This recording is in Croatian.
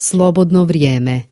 Slobodno vrijeme.